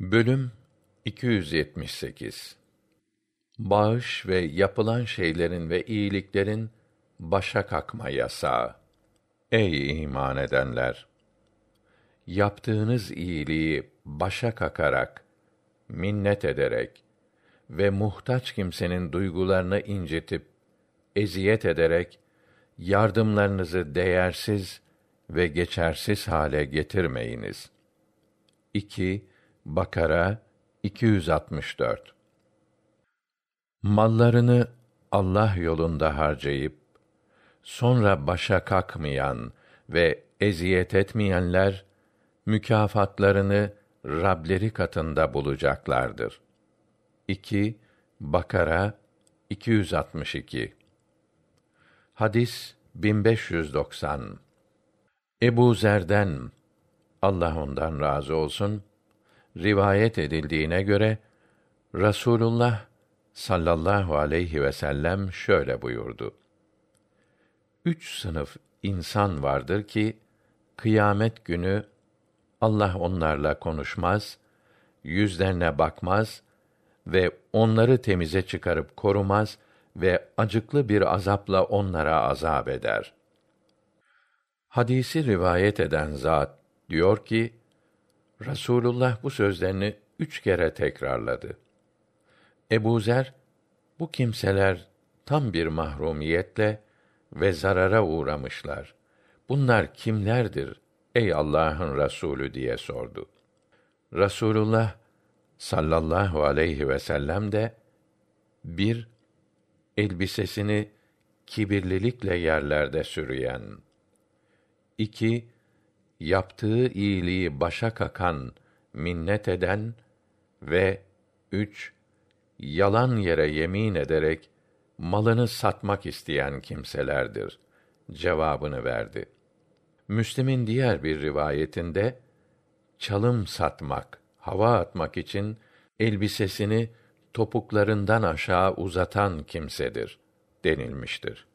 Bölüm 278 Bağış ve yapılan şeylerin ve iyiliklerin başa kakma yasağı. Ey iman edenler! Yaptığınız iyiliği başa kakarak, minnet ederek ve muhtaç kimsenin duygularını incitip eziyet ederek yardımlarınızı değersiz ve geçersiz hale getirmeyiniz. 2 Bakara 264 Mallarını Allah yolunda harcayıp sonra başa kalkmayan ve eziyet etmeyenler mükafatlarını Rableri katında bulacaklardır. 2 Bakara 262 Hadis 1590 Ebu Zer'den Allah ondan razı olsun rivayet edildiğine göre Rasulullah sallallahu aleyhi ve sellem şöyle buyurdu. Üç sınıf insan vardır ki kıyamet günü Allah onlarla konuşmaz, yüzlerine bakmaz ve onları temize çıkarıp korumaz ve acıklı bir azapla onlara azap eder. Hadisi rivayet eden zat diyor ki, Rasulullah bu sözlerini üç kere tekrarladı. Ebu Zer, bu kimseler tam bir mahrumiyetle ve zarara uğramışlar. Bunlar kimlerdir ey Allah'ın Resulü diye sordu. Rasulullah sallallahu aleyhi ve sellem de bir elbisesini kibirlilikle yerlerde sürüyen, iki yaptığı iyiliği başa kakan, minnet eden ve üç yalan yere yemin ederek malını satmak isteyen kimselerdir cevabını verdi. Müslim'in diğer bir rivayetinde çalım satmak, hava atmak için elbisesini topuklarından aşağı uzatan kimsedir denilmiştir.